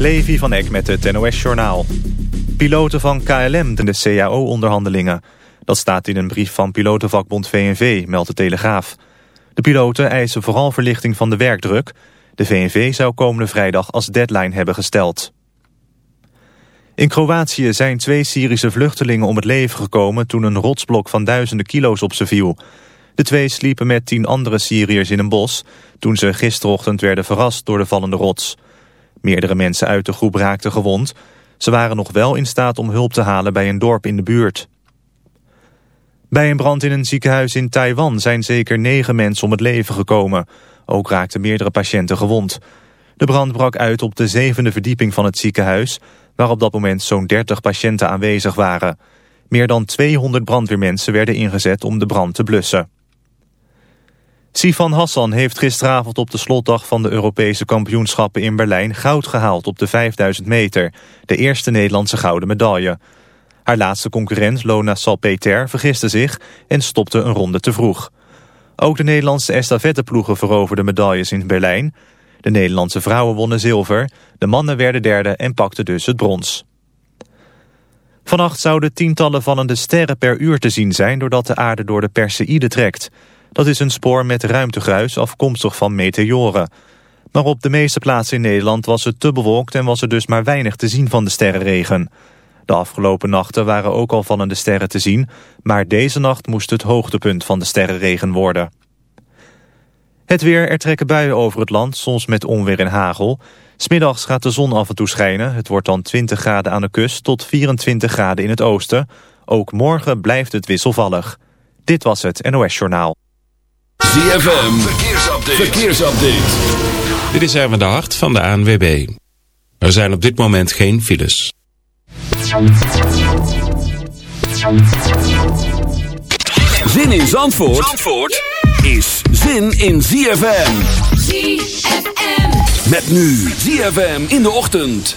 Levi van Eck met het NOS-journaal. Piloten van KLM de CAO-onderhandelingen. Dat staat in een brief van pilotenvakbond VNV, meldt de Telegraaf. De piloten eisen vooral verlichting van de werkdruk. De VNV zou komende vrijdag als deadline hebben gesteld. In Kroatië zijn twee Syrische vluchtelingen om het leven gekomen... toen een rotsblok van duizenden kilo's op ze viel. De twee sliepen met tien andere Syriërs in een bos... toen ze gisterochtend werden verrast door de vallende rots. Meerdere mensen uit de groep raakten gewond. Ze waren nog wel in staat om hulp te halen bij een dorp in de buurt. Bij een brand in een ziekenhuis in Taiwan zijn zeker negen mensen om het leven gekomen. Ook raakten meerdere patiënten gewond. De brand brak uit op de zevende verdieping van het ziekenhuis... waar op dat moment zo'n 30 patiënten aanwezig waren. Meer dan 200 brandweermensen werden ingezet om de brand te blussen. Sifan Hassan heeft gisteravond op de slotdag van de Europese kampioenschappen in Berlijn goud gehaald op de 5000 meter, de eerste Nederlandse gouden medaille. Haar laatste concurrent, Lona Salpeter, vergiste zich en stopte een ronde te vroeg. Ook de Nederlandse estafetteploegen veroverden medailles in Berlijn. De Nederlandse vrouwen wonnen zilver, de mannen werden derde en pakten dus het brons. Vannacht zouden tientallen vallende sterren per uur te zien zijn... doordat de aarde door de Perseïde trekt. Dat is een spoor met ruimtegruis afkomstig van meteoren. Maar op de meeste plaatsen in Nederland was het te bewolkt... en was er dus maar weinig te zien van de sterrenregen. De afgelopen nachten waren ook al vallende sterren te zien... maar deze nacht moest het hoogtepunt van de sterrenregen worden. Het weer, er trekken buien over het land, soms met onweer en hagel. Smiddags gaat de zon af en toe schijnen. Het wordt dan 20 graden aan de kust tot 24 graden in het oosten. Ook morgen blijft het wisselvallig. Dit was het NOS Journaal. ZFM, verkeersupdate. verkeersupdate. Dit is even de hart van de ANWB. Er zijn op dit moment geen files. Zin in Zandvoort, Zandvoort is zin in ZFM. ZFM. Met nu ZFM in de ochtend.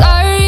Sorry.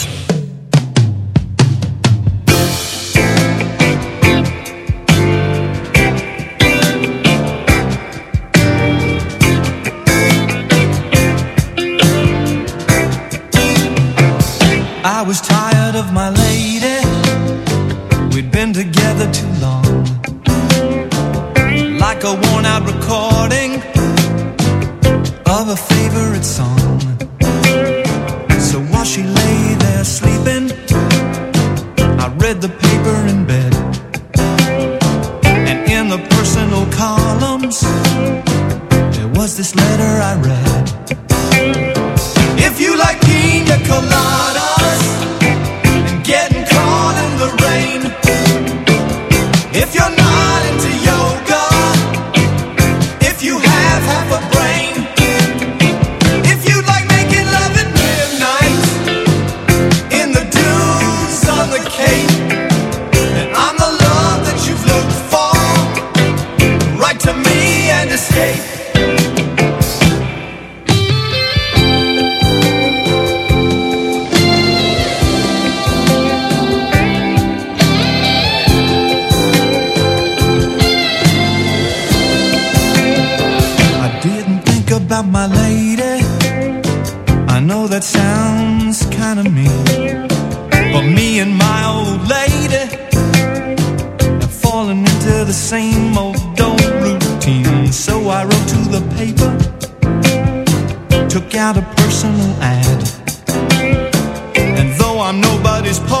my lady. I know that sounds kinda mean, but me and my old lady have fallen into the same old old routine. So I wrote to the paper, took out a personal ad, and though I'm nobody's part.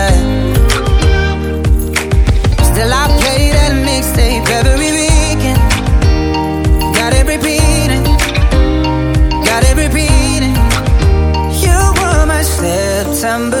December.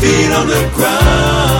Feet on the ground.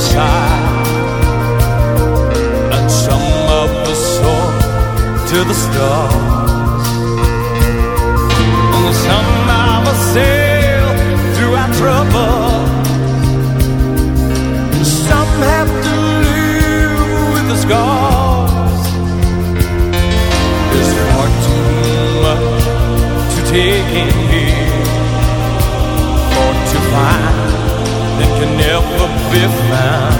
side and some of us soar to the stars. Be found.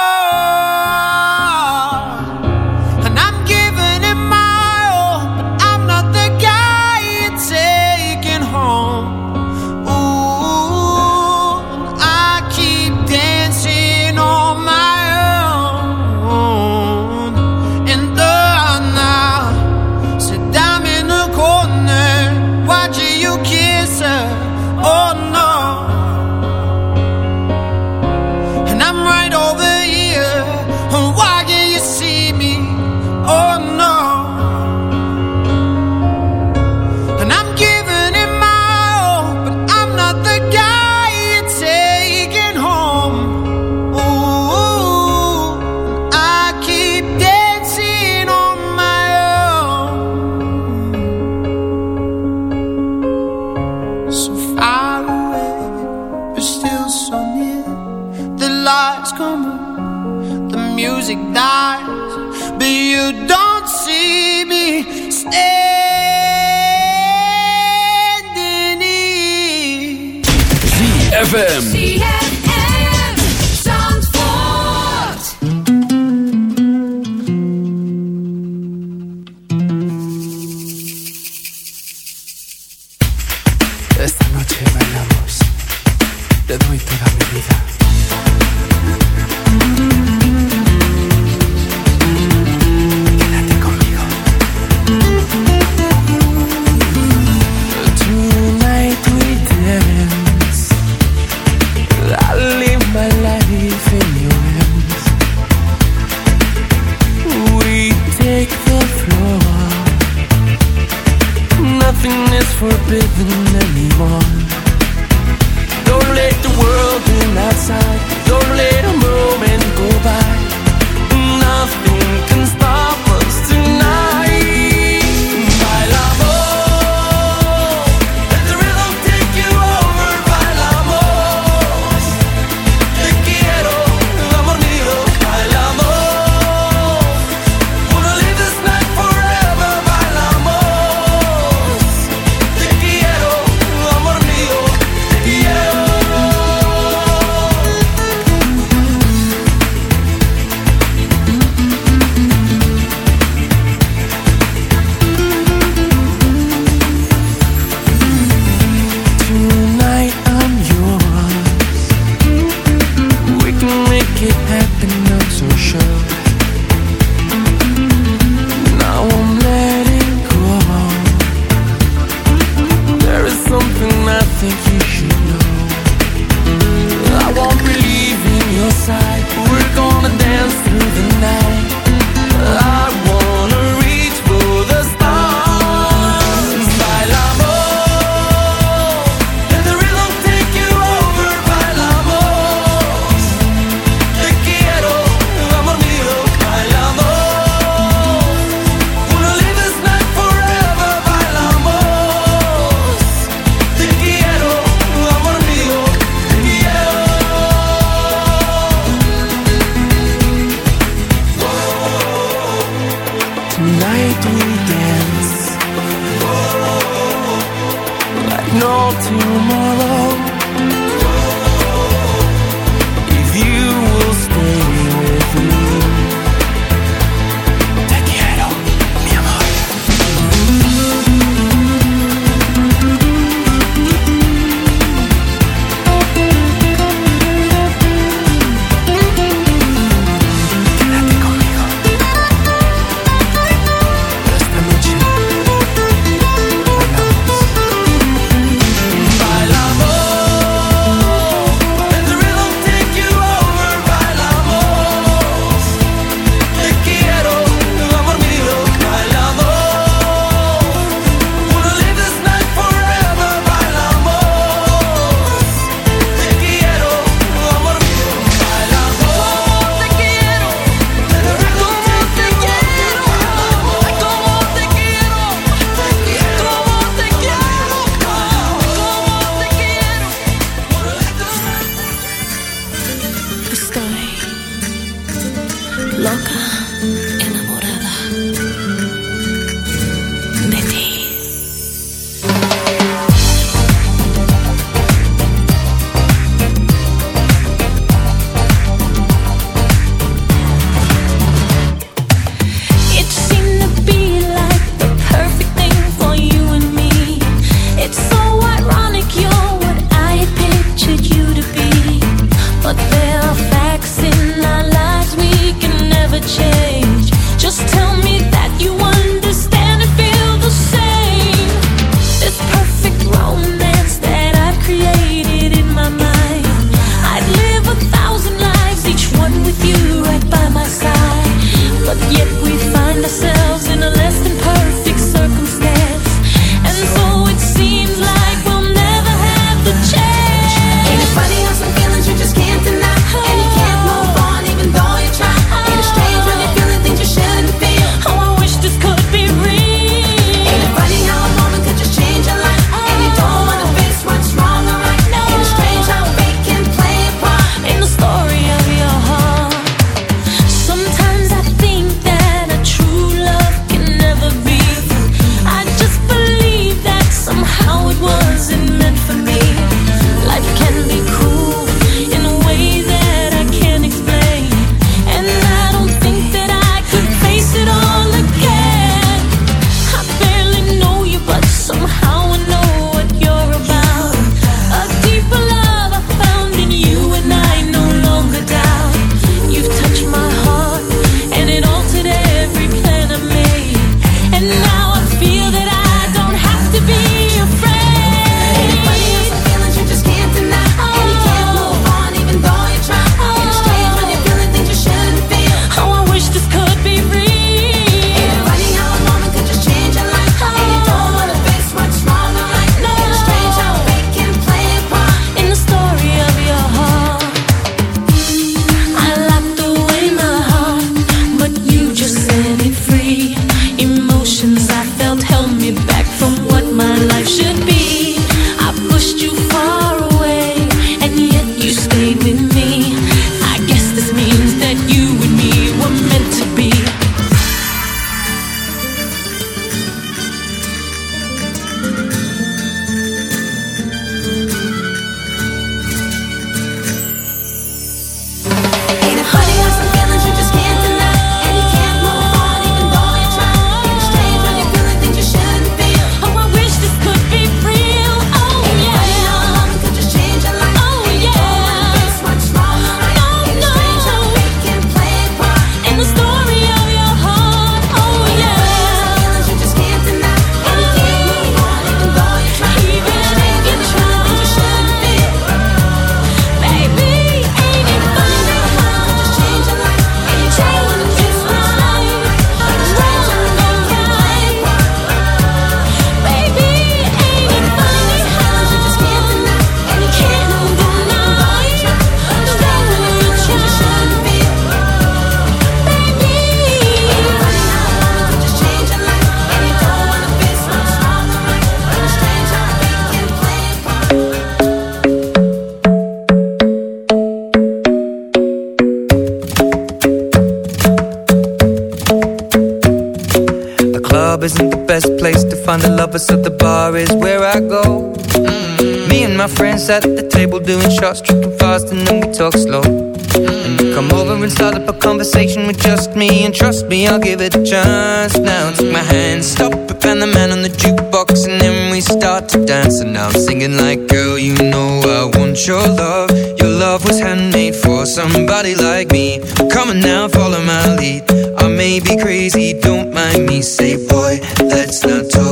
die.